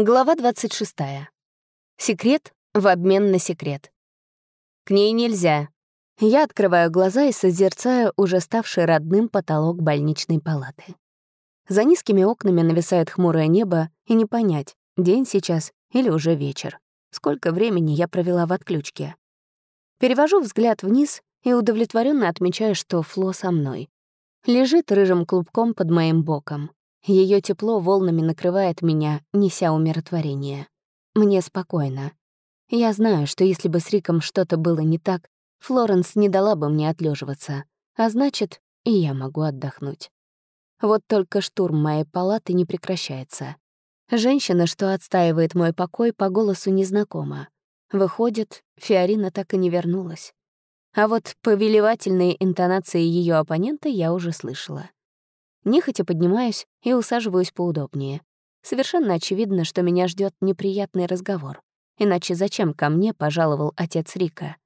Глава 26. Секрет в обмен на секрет. К ней нельзя. Я открываю глаза и созерцаю уже ставший родным потолок больничной палаты. За низкими окнами нависает хмурое небо, и не понять, день сейчас или уже вечер. Сколько времени я провела в отключке. Перевожу взгляд вниз и удовлетворенно отмечаю, что Фло со мной. Лежит рыжим клубком под моим боком. Ее тепло волнами накрывает меня, неся умиротворение. Мне спокойно. Я знаю, что если бы с Риком что-то было не так, Флоренс не дала бы мне отлеживаться, а значит, и я могу отдохнуть. Вот только штурм моей палаты не прекращается. Женщина, что отстаивает мой покой, по голосу незнакома. Выходит, Фиорина так и не вернулась. А вот повелевательные интонации ее оппонента я уже слышала. Нехотя поднимаюсь и усаживаюсь поудобнее. Совершенно очевидно, что меня ждет неприятный разговор. Иначе зачем ко мне пожаловал отец Рика?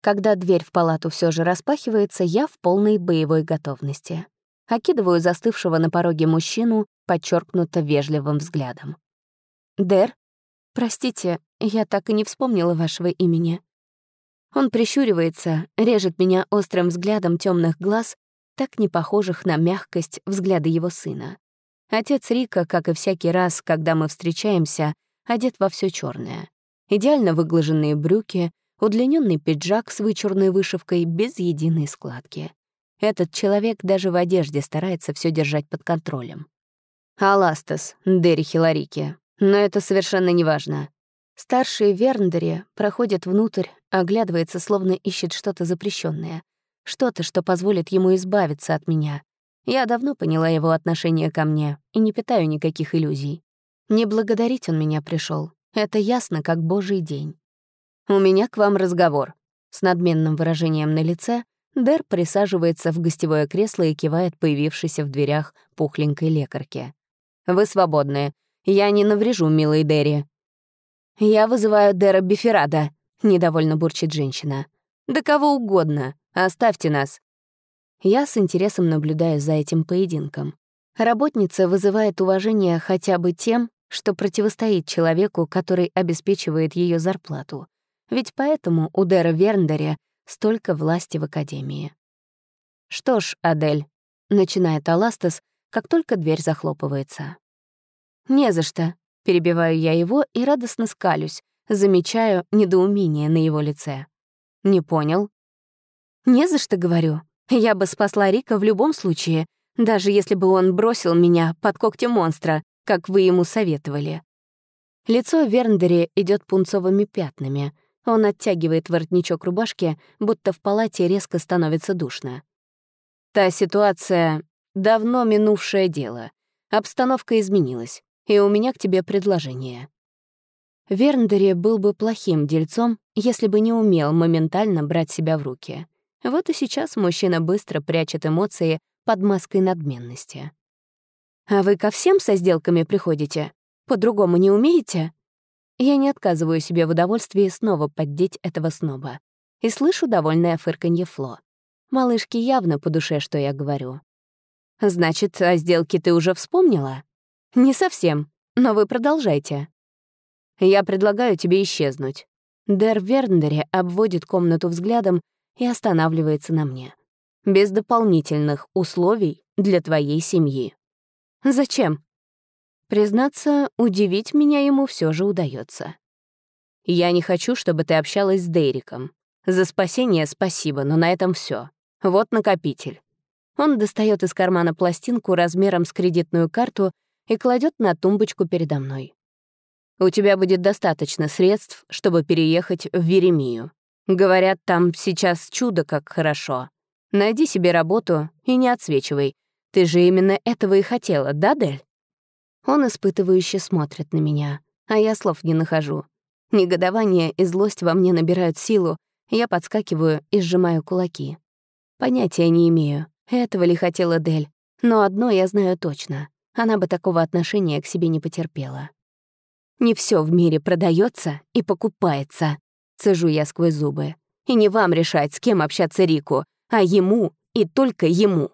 Когда дверь в палату все же распахивается, я в полной боевой готовности. Окидываю застывшего на пороге мужчину подчеркнуто вежливым взглядом. «Дэр? Простите, я так и не вспомнила вашего имени». Он прищуривается, режет меня острым взглядом темных глаз так не похожих на мягкость взгляда его сына. Отец Рика, как и всякий раз, когда мы встречаемся, одет во все черное. Идеально выглаженные брюки, удлиненный пиджак с вычурной вышивкой без единой складки. Этот человек даже в одежде старается все держать под контролем. Аластас, Дерри Хиларики. Но это совершенно неважно. Старший Верндери проходит внутрь, оглядывается, словно ищет что-то запрещенное, что-то, что позволит ему избавиться от меня. Я давно поняла его отношение ко мне и не питаю никаких иллюзий. Не благодарить он меня пришел. Это ясно, как божий день. «У меня к вам разговор». С надменным выражением на лице Дэр присаживается в гостевое кресло и кивает появившейся в дверях пухленькой лекарке. «Вы свободны. Я не наврежу, милый Дерри». «Я вызываю Дэра Биферада», — недовольно бурчит женщина. «Да кого угодно. Оставьте нас». Я с интересом наблюдаю за этим поединком. Работница вызывает уважение хотя бы тем, что противостоит человеку, который обеспечивает ее зарплату. Ведь поэтому у Дэра Верндере столько власти в Академии. «Что ж, Адель», — начинает Аластас, как только дверь захлопывается. «Не за что», — перебиваю я его и радостно скалюсь, замечаю недоумение на его лице. «Не понял», «Не за что, говорю. Я бы спасла Рика в любом случае, даже если бы он бросил меня под когти монстра, как вы ему советовали». Лицо Верндери идет пунцовыми пятнами. Он оттягивает воротничок рубашки, будто в палате резко становится душно. Та ситуация — давно минувшее дело. Обстановка изменилась, и у меня к тебе предложение. Верндери был бы плохим дельцом, если бы не умел моментально брать себя в руки. Вот и сейчас мужчина быстро прячет эмоции под маской надменности. «А вы ко всем со сделками приходите? По-другому не умеете?» Я не отказываю себе в удовольствии снова поддеть этого сноба. И слышу довольное фырканье Фло. Малышке явно по душе, что я говорю. «Значит, о сделке ты уже вспомнила?» «Не совсем, но вы продолжайте». «Я предлагаю тебе исчезнуть». Дер Верндере обводит комнату взглядом и останавливается на мне. Без дополнительных условий для твоей семьи. Зачем? Признаться, удивить меня ему все же удается. Я не хочу, чтобы ты общалась с Дейриком. За спасение спасибо, но на этом все. Вот накопитель. Он достает из кармана пластинку размером с кредитную карту и кладет на тумбочку передо мной. У тебя будет достаточно средств, чтобы переехать в Веремию. Говорят, там сейчас чудо как хорошо. Найди себе работу и не отсвечивай. Ты же именно этого и хотела, да, Дель?» Он испытывающе смотрит на меня, а я слов не нахожу. Негодование и злость во мне набирают силу, я подскакиваю и сжимаю кулаки. Понятия не имею, этого ли хотела Дель, но одно я знаю точно. Она бы такого отношения к себе не потерпела. Не все в мире продается и покупается. Цежу я сквозь зубы. И не вам решать, с кем общаться Рику, а ему и только ему.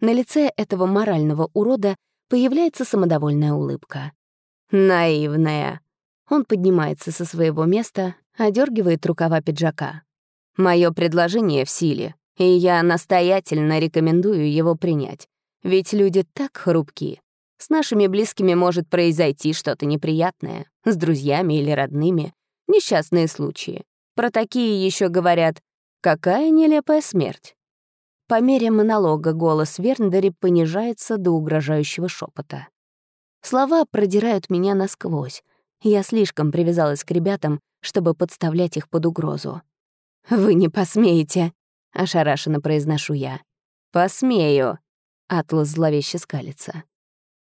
На лице этого морального урода появляется самодовольная улыбка. Наивная. Он поднимается со своего места, одергивает рукава пиджака. Мое предложение в силе, и я настоятельно рекомендую его принять. Ведь люди так хрупкие. С нашими близкими может произойти что-то неприятное, с друзьями или родными. Несчастные случаи. Про такие еще говорят «какая нелепая смерть». По мере монолога голос Верндери понижается до угрожающего шепота. Слова продирают меня насквозь. Я слишком привязалась к ребятам, чтобы подставлять их под угрозу. «Вы не посмеете», — ошарашенно произношу я. «Посмею», — Атлас зловеще скалится.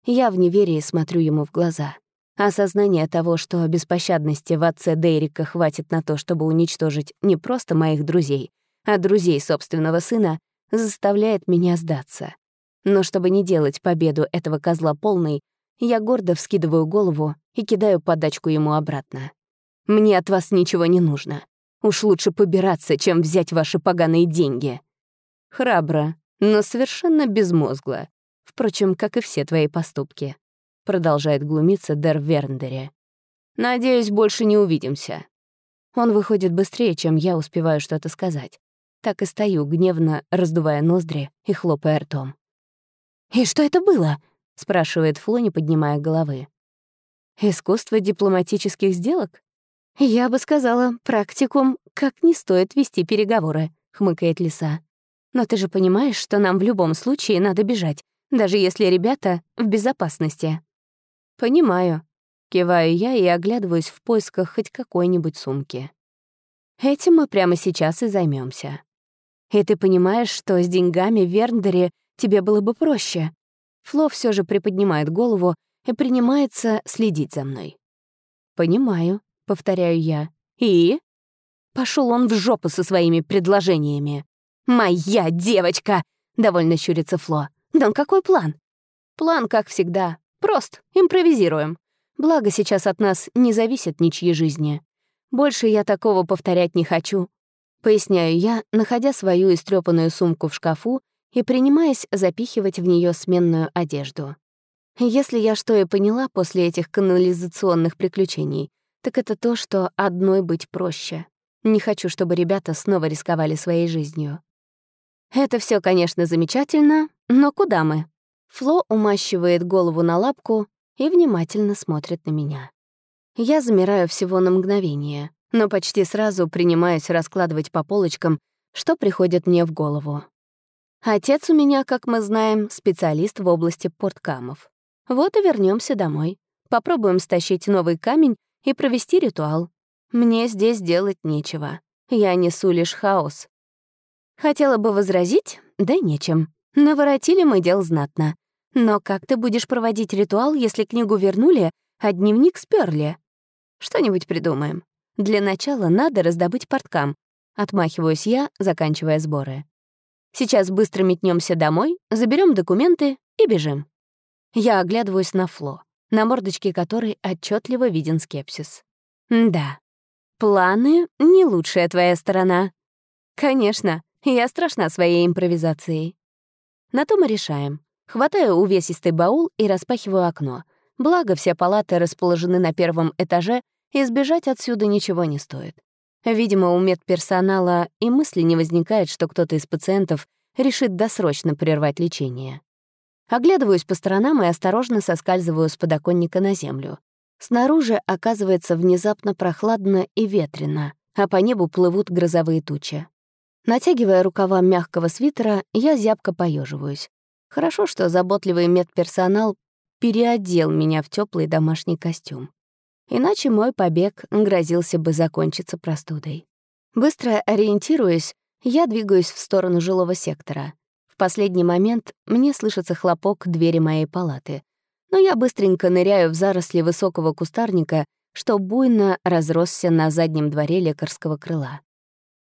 Я в неверии смотрю ему в глаза. Осознание того, что беспощадности в отце Дейрика хватит на то, чтобы уничтожить не просто моих друзей, а друзей собственного сына, заставляет меня сдаться. Но чтобы не делать победу этого козла полной, я гордо вскидываю голову и кидаю подачку ему обратно. «Мне от вас ничего не нужно. Уж лучше побираться, чем взять ваши поганые деньги». Храбро, но совершенно безмозгло. Впрочем, как и все твои поступки. Продолжает глумиться Дер Верндере. «Надеюсь, больше не увидимся». Он выходит быстрее, чем я успеваю что-то сказать. Так и стою, гневно раздувая ноздри и хлопая ртом. «И что это было?» — спрашивает Фло, не поднимая головы. «Искусство дипломатических сделок?» «Я бы сказала, практикум, как не стоит вести переговоры», — хмыкает Лиса. «Но ты же понимаешь, что нам в любом случае надо бежать, даже если ребята в безопасности». «Понимаю», — киваю я и оглядываюсь в поисках хоть какой-нибудь сумки. Этим мы прямо сейчас и займемся. И ты понимаешь, что с деньгами в Верндере тебе было бы проще. Фло все же приподнимает голову и принимается следить за мной. «Понимаю», — повторяю я. «И?» Пошел он в жопу со своими предложениями. «Моя девочка!» — довольно щурится Фло. «Да какой план?» «План, как всегда. Прост. Импровизируем. Благо, сейчас от нас не зависит ничьи жизни. Больше я такого повторять не хочу. Поясняю я, находя свою истрепанную сумку в шкафу и принимаясь запихивать в нее сменную одежду. Если я что и поняла после этих канализационных приключений, так это то, что одной быть проще. Не хочу, чтобы ребята снова рисковали своей жизнью. Это все, конечно, замечательно, но куда мы? Фло умащивает голову на лапку и внимательно смотрит на меня. Я замираю всего на мгновение, но почти сразу принимаюсь раскладывать по полочкам, что приходит мне в голову. Отец у меня, как мы знаем, специалист в области порткамов. Вот и вернемся домой. Попробуем стащить новый камень и провести ритуал. Мне здесь делать нечего. Я несу лишь хаос. Хотела бы возразить, да нечем. Наворотили мы дел знатно. Но как ты будешь проводить ритуал, если книгу вернули, а дневник сперли? Что-нибудь придумаем. Для начала надо раздобыть порткам. Отмахиваюсь я, заканчивая сборы. Сейчас быстро метнемся домой, заберем документы и бежим. Я оглядываюсь на Фло, на мордочке которой отчетливо виден скепсис. Да, планы — не лучшая твоя сторона. Конечно, я страшна своей импровизацией. На то мы решаем. Хватаю увесистый баул и распахиваю окно. Благо, все палаты расположены на первом этаже, и сбежать отсюда ничего не стоит. Видимо, у медперсонала и мысли не возникает, что кто-то из пациентов решит досрочно прервать лечение. Оглядываюсь по сторонам и осторожно соскальзываю с подоконника на землю. Снаружи оказывается внезапно прохладно и ветрено, а по небу плывут грозовые тучи. Натягивая рукава мягкого свитера, я зябко поеживаюсь. Хорошо, что заботливый медперсонал переодел меня в теплый домашний костюм. Иначе мой побег грозился бы закончиться простудой. Быстро ориентируясь, я двигаюсь в сторону жилого сектора. В последний момент мне слышится хлопок двери моей палаты, но я быстренько ныряю в заросли высокого кустарника, что буйно разросся на заднем дворе лекарского крыла.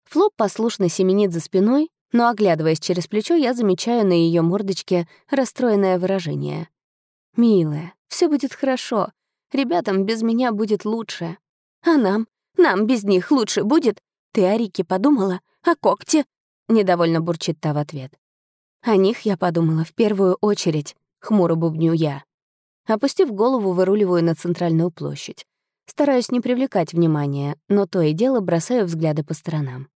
Флоп послушно семенит за спиной, но, оглядываясь через плечо, я замечаю на ее мордочке расстроенное выражение. «Милая, все будет хорошо. Ребятам без меня будет лучше. А нам? Нам без них лучше будет? Ты о Рике подумала? О когте?» Недовольно бурчит та в ответ. «О них я подумала в первую очередь», — хмуро бубню я. Опустив голову, выруливаю на центральную площадь. Стараюсь не привлекать внимания, но то и дело бросаю взгляды по сторонам.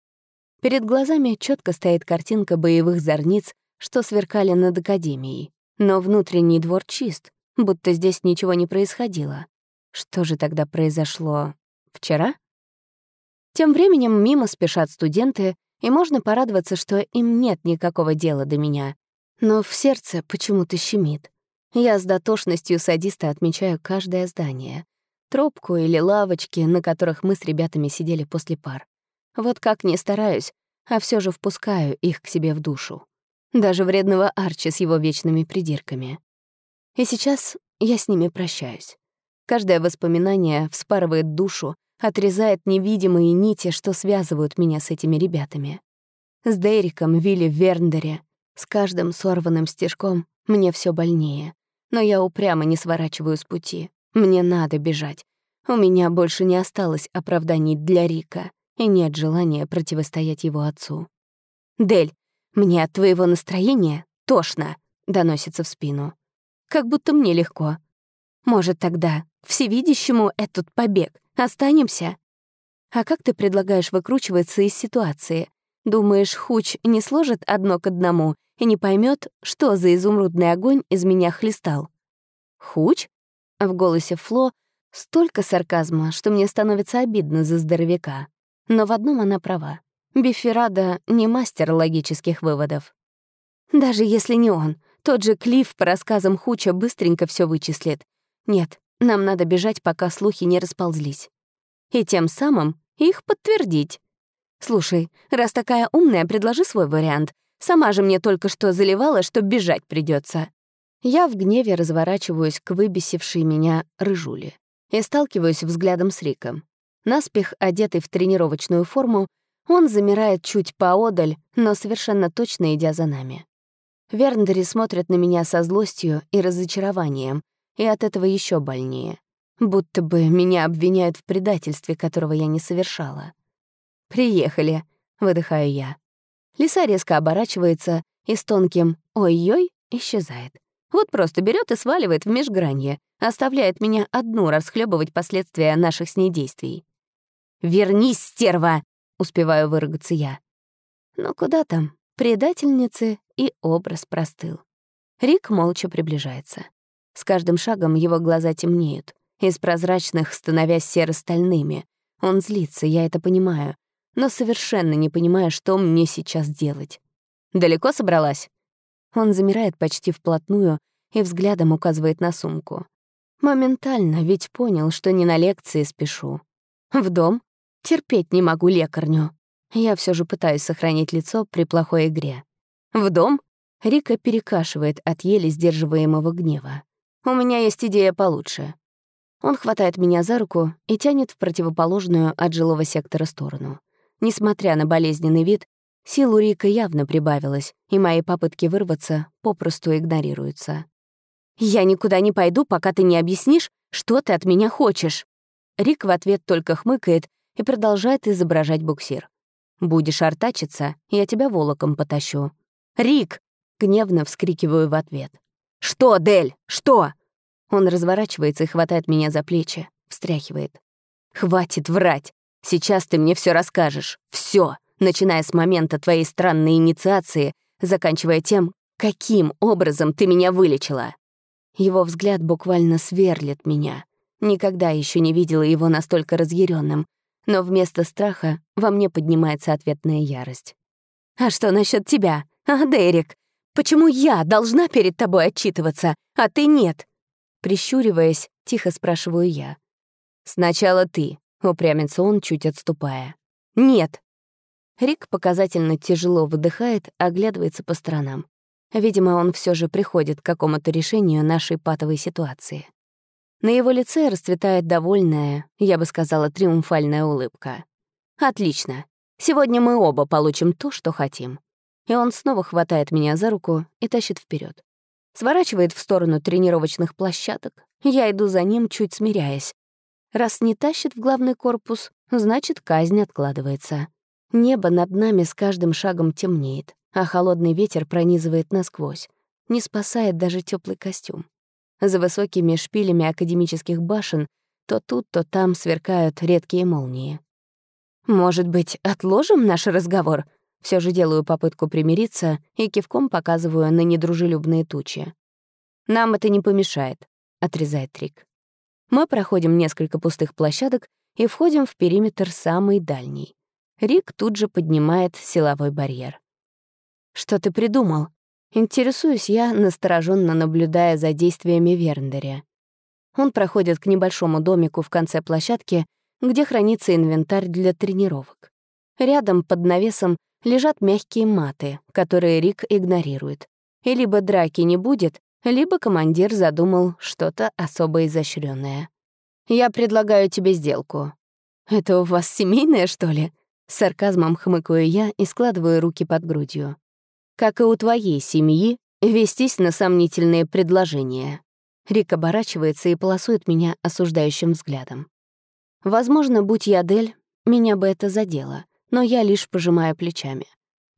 Перед глазами четко стоит картинка боевых зорниц, что сверкали над Академией. Но внутренний двор чист, будто здесь ничего не происходило. Что же тогда произошло вчера? Тем временем мимо спешат студенты, и можно порадоваться, что им нет никакого дела до меня. Но в сердце почему-то щемит. Я с дотошностью садиста отмечаю каждое здание. Тропку или лавочки, на которых мы с ребятами сидели после пар. Вот как не стараюсь, а все же впускаю их к себе в душу. Даже вредного Арчи с его вечными придирками. И сейчас я с ними прощаюсь. Каждое воспоминание вспарывает душу, отрезает невидимые нити, что связывают меня с этими ребятами. С Дейриком, Вилли в Верндере, с каждым сорванным стежком мне все больнее. Но я упрямо не сворачиваю с пути. Мне надо бежать. У меня больше не осталось оправданий для Рика, и нет желания противостоять его отцу. «Дель, мне от твоего настроения тошно», — доносится в спину. «Как будто мне легко. Может, тогда всевидящему этот побег Останемся? А как ты предлагаешь выкручиваться из ситуации? Думаешь, Хуч не сложит одно к одному и не поймет, что за изумрудный огонь из меня хлестал? Хуч? В голосе Фло столько сарказма, что мне становится обидно за здоровяка. Но в одном она права. Биферада не мастер логических выводов. Даже если не он, тот же Клифф по рассказам Хуча быстренько все вычислит. Нет, нам надо бежать, пока слухи не расползлись. И тем самым их подтвердить. Слушай, раз такая умная, предложи свой вариант. Сама же мне только что заливала, что бежать придется. Я в гневе разворачиваюсь к выбесившей меня рыжуле и сталкиваюсь взглядом с Риком. Наспех одетый в тренировочную форму, он замирает чуть поодаль, но совершенно точно идя за нами. Верндери смотрят на меня со злостью и разочарованием, и от этого еще больнее. Будто бы меня обвиняют в предательстве, которого я не совершала. «Приехали», — выдыхаю я. Лиса резко оборачивается и с тонким «ой-ой» исчезает. Вот просто берет и сваливает в межгранье, оставляет меня одну расхлебывать последствия наших с ней действий. «Вернись, стерва!» — успеваю выругаться я. Но куда там? Предательницы и образ простыл. Рик молча приближается. С каждым шагом его глаза темнеют, из прозрачных становясь серо-стальными. Он злится, я это понимаю, но совершенно не понимаю, что мне сейчас делать. «Далеко собралась?» Он замирает почти вплотную и взглядом указывает на сумку. Моментально, ведь понял, что не на лекции спешу. В дом? Терпеть не могу лекарню. Я все же пытаюсь сохранить лицо при плохой игре. В дом? Рика перекашивает от еле сдерживаемого гнева. У меня есть идея получше. Он хватает меня за руку и тянет в противоположную от жилого сектора сторону. Несмотря на болезненный вид, сил у Рика явно прибавилось, и мои попытки вырваться попросту игнорируются. «Я никуда не пойду, пока ты не объяснишь, что ты от меня хочешь». Рик в ответ только хмыкает и продолжает изображать буксир. «Будешь артачиться, я тебя волоком потащу». «Рик!» — гневно вскрикиваю в ответ. «Что, Дель, что?» Он разворачивается и хватает меня за плечи, встряхивает. «Хватит врать! Сейчас ты мне все расскажешь. Все, начиная с момента твоей странной инициации, заканчивая тем, каким образом ты меня вылечила». Его взгляд буквально сверлит меня. Никогда еще не видела его настолько разъяренным, но вместо страха во мне поднимается ответная ярость. «А что насчет тебя, а, Дерек? Почему я должна перед тобой отчитываться, а ты нет? Прищуриваясь, тихо спрашиваю я. «Сначала ты», — упрямится он, чуть отступая. «Нет». Рик показательно тяжело выдыхает, оглядывается по сторонам. Видимо, он все же приходит к какому-то решению нашей патовой ситуации. На его лице расцветает довольная, я бы сказала, триумфальная улыбка. «Отлично. Сегодня мы оба получим то, что хотим». И он снова хватает меня за руку и тащит вперед сворачивает в сторону тренировочных площадок. Я иду за ним, чуть смиряясь. Раз не тащит в главный корпус, значит, казнь откладывается. Небо над нами с каждым шагом темнеет, а холодный ветер пронизывает насквозь. Не спасает даже теплый костюм. За высокими шпилями академических башен то тут, то там сверкают редкие молнии. «Может быть, отложим наш разговор?» Все же делаю попытку примириться и кивком показываю на недружелюбные тучи. «Нам это не помешает», — отрезает Рик. Мы проходим несколько пустых площадок и входим в периметр самый дальний. Рик тут же поднимает силовой барьер. «Что ты придумал?» Интересуюсь я, настороженно наблюдая за действиями Верндеря. Он проходит к небольшому домику в конце площадки, где хранится инвентарь для тренировок. Рядом, под навесом, лежат мягкие маты, которые Рик игнорирует. И либо драки не будет, либо командир задумал что-то особо изощренное. «Я предлагаю тебе сделку». «Это у вас семейное, что ли?» С сарказмом хмыкаю я и складываю руки под грудью. «Как и у твоей семьи, вестись на сомнительные предложения». Рик оборачивается и полосует меня осуждающим взглядом. Возможно, будь я Дель, меня бы это задело, но я лишь пожимаю плечами.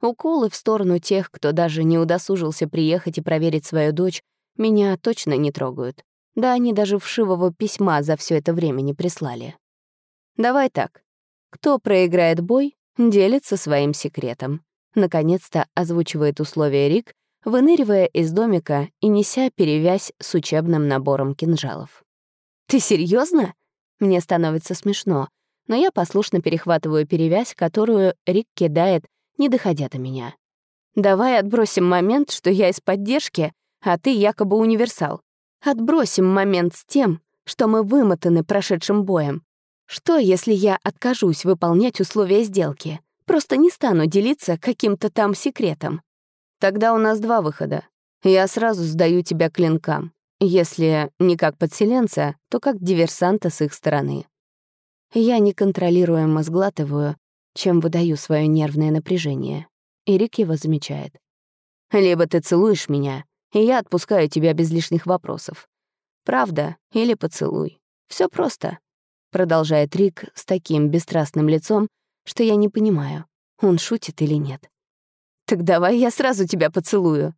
Уколы в сторону тех, кто даже не удосужился приехать и проверить свою дочь, меня точно не трогают. Да они даже вшивого письма за все это время не прислали. Давай так. Кто проиграет бой, делится своим секретом. Наконец-то озвучивает условия Рик, выныривая из домика и неся перевязь с учебным набором кинжалов. «Ты серьезно? Мне становится смешно, но я послушно перехватываю перевязь, которую Рик кидает, не доходя до меня. «Давай отбросим момент, что я из поддержки, а ты якобы универсал. Отбросим момент с тем, что мы вымотаны прошедшим боем. Что, если я откажусь выполнять условия сделки? Просто не стану делиться каким-то там секретом. Тогда у нас два выхода. Я сразу сдаю тебя клинкам. Если не как подселенца, то как диверсанта с их стороны. Я неконтролируемо сглатываю, чем выдаю свое нервное напряжение. И Рик его замечает. «Либо ты целуешь меня, и я отпускаю тебя без лишних вопросов. Правда или поцелуй. Все просто», — продолжает Рик с таким бесстрастным лицом, что я не понимаю, он шутит или нет. «Так давай я сразу тебя поцелую»,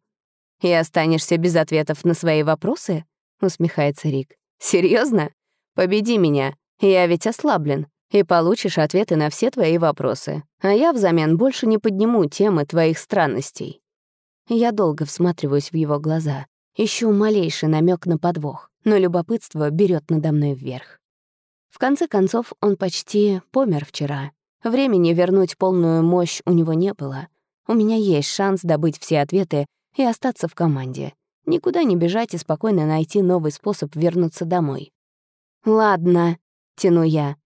«И останешься без ответов на свои вопросы?» — усмехается Рик. Серьезно? Победи меня, я ведь ослаблен, и получишь ответы на все твои вопросы, а я взамен больше не подниму темы твоих странностей». Я долго всматриваюсь в его глаза, ищу малейший намек на подвох, но любопытство берет надо мной вверх. В конце концов, он почти помер вчера. Времени вернуть полную мощь у него не было. У меня есть шанс добыть все ответы и остаться в команде. Никуда не бежать и спокойно найти новый способ вернуться домой. «Ладно», — тяну я.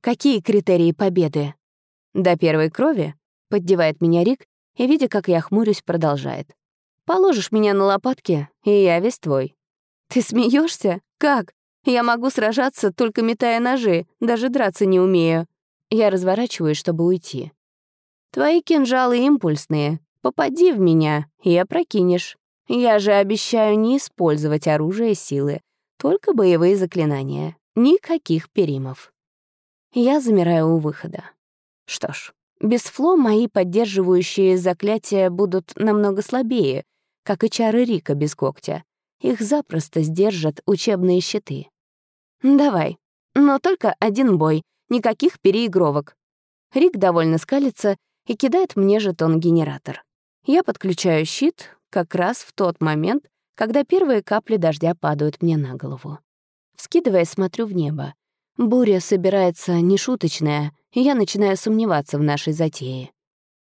«Какие критерии победы?» «До первой крови?» — поддевает меня Рик, и, видя, как я хмурюсь, продолжает. «Положишь меня на лопатки, и я весь твой». «Ты смеешься? Как? Я могу сражаться, только метая ножи, даже драться не умею». Я разворачиваюсь, чтобы уйти. «Твои кинжалы импульсные, Попади в меня и опрокинешь. Я же обещаю не использовать оружие силы, только боевые заклинания. Никаких перимов. Я замираю у выхода. Что ж, без фло мои поддерживающие заклятия будут намного слабее, как и чары Рика без когтя. Их запросто сдержат учебные щиты. Давай, но только один бой, никаких переигровок. Рик довольно скалится и кидает мне жетон-генератор. Я подключаю щит как раз в тот момент, когда первые капли дождя падают мне на голову. Вскидывая, смотрю в небо. Буря собирается нешуточная, и я начинаю сомневаться в нашей затее.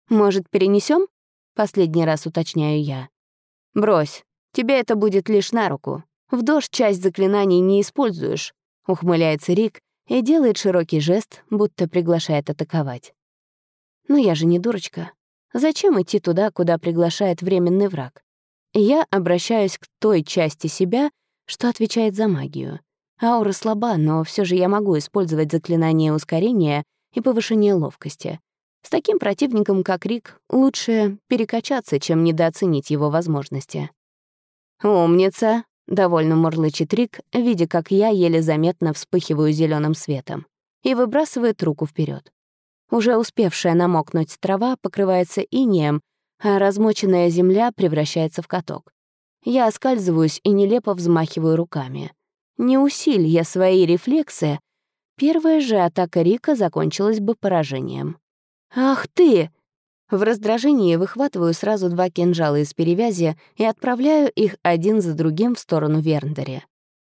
«Может, перенесем? Последний раз уточняю я. «Брось, тебе это будет лишь на руку. В дождь часть заклинаний не используешь», — ухмыляется Рик и делает широкий жест, будто приглашает атаковать. «Но я же не дурочка. Зачем идти туда, куда приглашает временный враг? Я обращаюсь к той части себя, что отвечает за магию. Аура слаба, но все же я могу использовать заклинание ускорения и повышения ловкости. С таким противником, как Рик, лучше перекачаться, чем недооценить его возможности. «Умница!» — довольно мурлычет Рик, видя, как я еле заметно вспыхиваю зеленым светом, и выбрасывает руку вперед. Уже успевшая намокнуть трава покрывается инеем, а размоченная земля превращается в каток. Я оскальзываюсь и нелепо взмахиваю руками. Не усиль я свои рефлексы, первая же атака Рика закончилась бы поражением. «Ах ты!» В раздражении выхватываю сразу два кинжала из перевязи и отправляю их один за другим в сторону Верндери.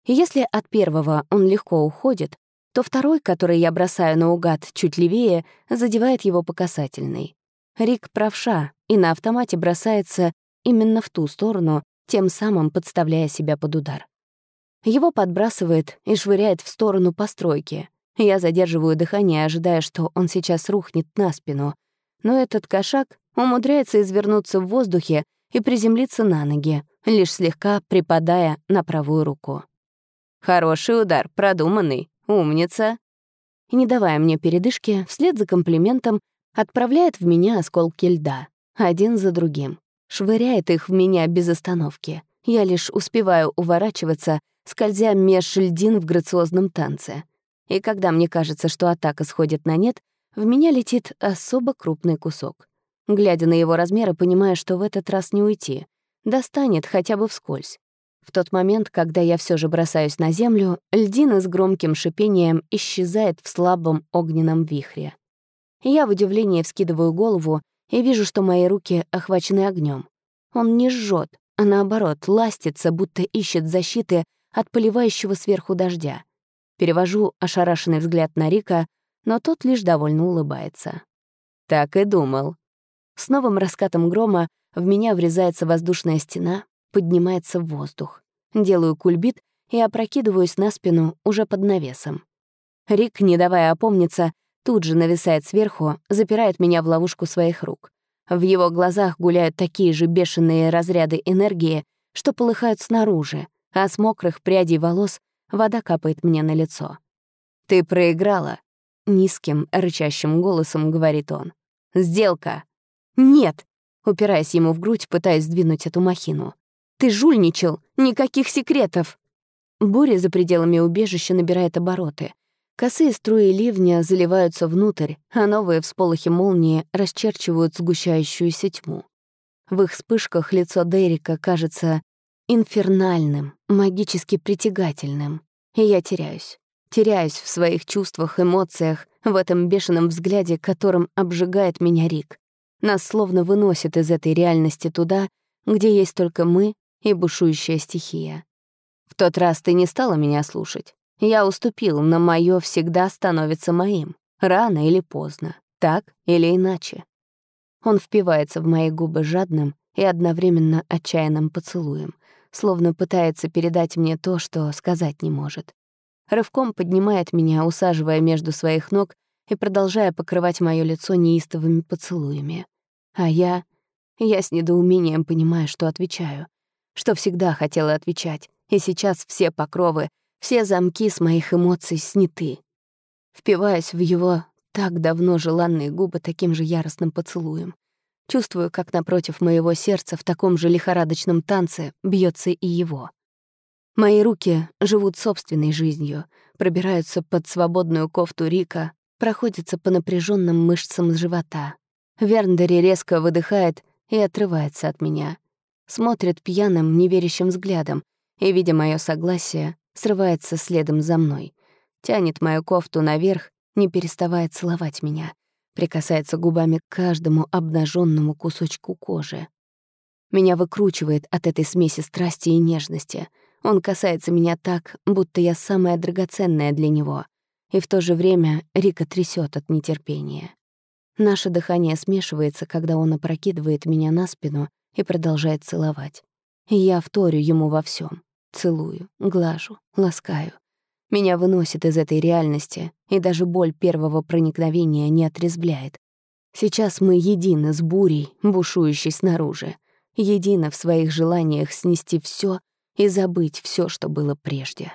если от первого он легко уходит, то второй, который я бросаю наугад чуть левее, задевает его по касательной. Рик правша и на автомате бросается именно в ту сторону, тем самым подставляя себя под удар. Его подбрасывает и швыряет в сторону постройки. Я задерживаю дыхание, ожидая, что он сейчас рухнет на спину. Но этот кошак умудряется извернуться в воздухе и приземлиться на ноги, лишь слегка припадая на правую руку. «Хороший удар, продуманный, умница!» И, не давая мне передышки, вслед за комплиментом отправляет в меня осколки льда, один за другим. Швыряет их в меня без остановки. Я лишь успеваю уворачиваться, скользя меж льдин в грациозном танце. И когда мне кажется, что атака сходит на нет, в меня летит особо крупный кусок. Глядя на его размеры, понимаю, что в этот раз не уйти. Достанет хотя бы вскользь. В тот момент, когда я все же бросаюсь на землю, льдина с громким шипением исчезает в слабом огненном вихре. Я в удивлении вскидываю голову и вижу, что мои руки охвачены огнем. Он не жжет, а наоборот, ластится, будто ищет защиты от поливающего сверху дождя. Перевожу ошарашенный взгляд на Рика, но тот лишь довольно улыбается. Так и думал. С новым раскатом грома в меня врезается воздушная стена, поднимается в воздух. Делаю кульбит и опрокидываюсь на спину уже под навесом. Рик, не давая опомниться, тут же нависает сверху, запирает меня в ловушку своих рук. В его глазах гуляют такие же бешеные разряды энергии, что полыхают снаружи, а с мокрых прядей волос вода капает мне на лицо. «Ты проиграла», — низким, рычащим голосом говорит он. «Сделка». «Нет», — упираясь ему в грудь, пытаясь сдвинуть эту махину. «Ты жульничал! Никаких секретов!» Буря за пределами убежища набирает обороты — Косые струи ливня заливаются внутрь, а новые всполохи молнии расчерчивают сгущающуюся тьму. В их вспышках лицо Дерека кажется инфернальным, магически притягательным. И я теряюсь. Теряюсь в своих чувствах, эмоциях, в этом бешеном взгляде, которым обжигает меня Рик. Нас словно выносит из этой реальности туда, где есть только мы и бушующая стихия. В тот раз ты не стала меня слушать. Я уступил, но моё всегда становится моим. Рано или поздно. Так или иначе. Он впивается в мои губы жадным и одновременно отчаянным поцелуем, словно пытается передать мне то, что сказать не может. Рывком поднимает меня, усаживая между своих ног и продолжая покрывать моё лицо неистовыми поцелуями. А я... Я с недоумением понимаю, что отвечаю. Что всегда хотела отвечать. И сейчас все покровы все замки с моих эмоций сняты. Впиваясь в его так давно желанные губы таким же яростным поцелуем. Чувствую, как напротив моего сердца в таком же лихорадочном танце бьется и его. Мои руки живут собственной жизнью, пробираются под свободную кофту Рика, проходятся по напряженным мышцам живота. Верндери резко выдыхает и отрывается от меня. Смотрит пьяным, неверящим взглядом, и, видя мое согласие, срывается следом за мной, тянет мою кофту наверх, не переставая целовать меня, прикасается губами к каждому обнаженному кусочку кожи. Меня выкручивает от этой смеси страсти и нежности. Он касается меня так, будто я самая драгоценная для него. И в то же время Рика трясет от нетерпения. Наше дыхание смешивается, когда он опрокидывает меня на спину и продолжает целовать. И я вторю ему во всем. Целую, глажу, ласкаю. Меня выносит из этой реальности, и даже боль первого проникновения не отрезвляет. Сейчас мы едины с бурей, бушующей снаружи, едины в своих желаниях снести все и забыть все, что было прежде.